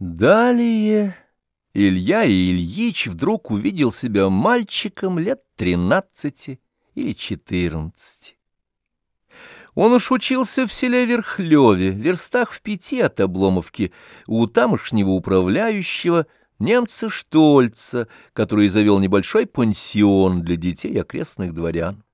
Далее Илья Ильич вдруг увидел себя мальчиком лет тринадцати или четырнадцати. Он уж учился в селе Верхлёве, верстах в пяти от Обломовки, у тамошнего управляющего немца Штольца, который завел небольшой пансион для детей окрестных дворян.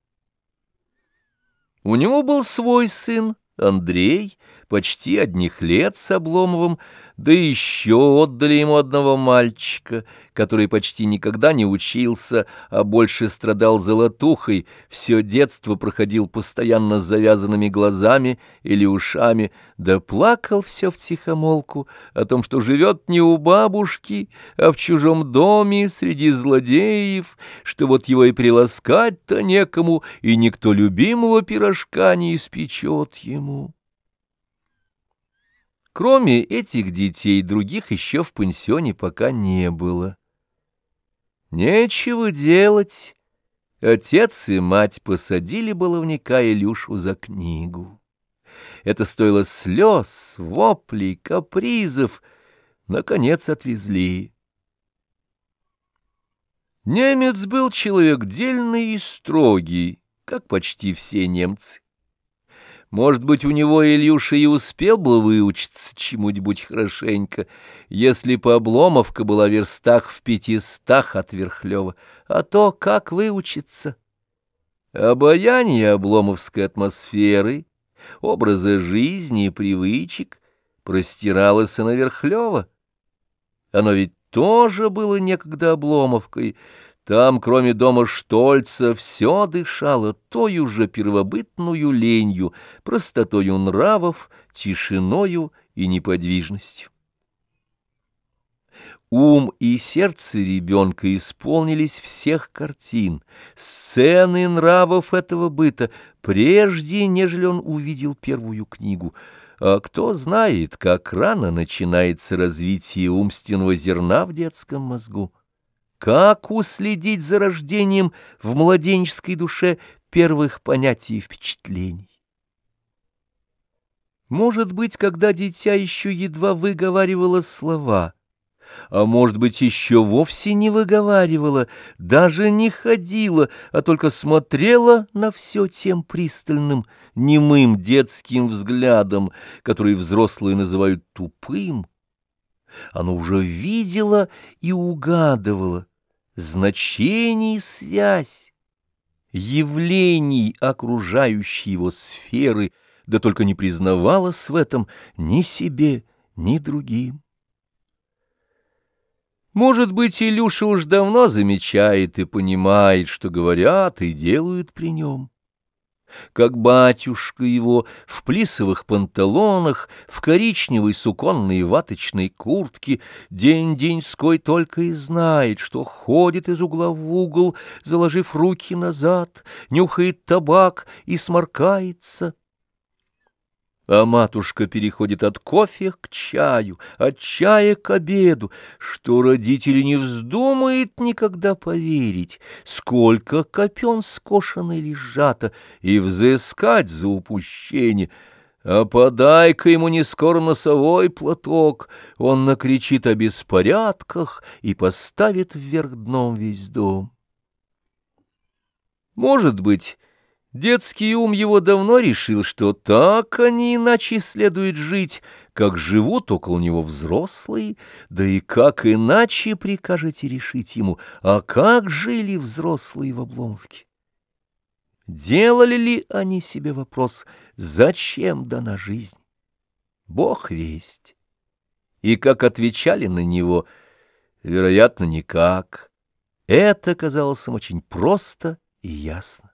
У него был свой сын, Андрей, почти одних лет с Обломовым, да еще отдали ему одного мальчика, который почти никогда не учился, а больше страдал золотухой, все детство проходил постоянно с завязанными глазами или ушами, да плакал все втихомолку о том, что живет не у бабушки, а в чужом доме среди злодеев, что вот его и приласкать-то некому, и никто любимого пирожка не испечет ему. Кроме этих детей, других еще в пансионе пока не было. Нечего делать. Отец и мать посадили баловника Илюшу за книгу. Это стоило слез, воплей, капризов. Наконец отвезли. Немец был человек дельный и строгий, как почти все немцы. Может быть, у него Ильюша и успел бы выучиться чему-нибудь хорошенько, если бы Обломовка была в верстах в пятистах от Верхлёва. А то как выучиться? Обаяние обломовской атмосферы, образа жизни и привычек простиралось и на Верхлёва. Оно ведь тоже было некогда Обломовкой, там, кроме дома Штольца, все дышало тою же первобытную ленью, простотою нравов, тишиною и неподвижностью. Ум и сердце ребенка исполнились всех картин, сцены нравов этого быта, прежде, нежели он увидел первую книгу. А кто знает, как рано начинается развитие умственного зерна в детском мозгу. Как уследить за рождением в младенческой душе первых понятий и впечатлений? Может быть, когда дитя еще едва выговаривало слова, а может быть, еще вовсе не выговаривала, даже не ходила, а только смотрела на все тем пристальным, немым детским взглядом, который взрослые называют тупым, оно уже видела и угадывала, значение и связь, явлений окружающей его сферы, да только не признавалась в этом ни себе, ни другим. Может быть, Илюша уж давно замечает и понимает, что говорят и делают при нем как батюшка его в плисовых панталонах, в коричневой суконной ваточной куртке, день-деньской только и знает, что ходит из угла в угол, заложив руки назад, нюхает табак и сморкается — а матушка переходит от кофе к чаю, от чая к обеду, что родители не вздумает никогда поверить, сколько копен скошено или сжато, и взыскать за упущение. А подай-ка ему не скоро носовой платок, он накричит о беспорядках и поставит вверх дном весь дом. Может быть, Детский ум его давно решил, что так, не иначе следует жить, как живут около него взрослые, да и как иначе прикажете решить ему, а как жили взрослые в Обломовке? Делали ли они себе вопрос, зачем дана жизнь? Бог весть. И как отвечали на него, вероятно, никак. Это казалось им очень просто и ясно.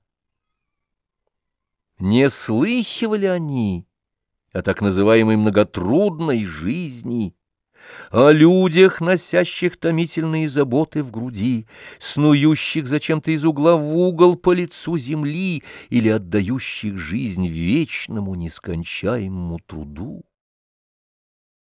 Не слыхивали они о так называемой многотрудной жизни, о людях, носящих томительные заботы в груди, снующих зачем-то из угла в угол по лицу земли или отдающих жизнь вечному нескончаемому труду.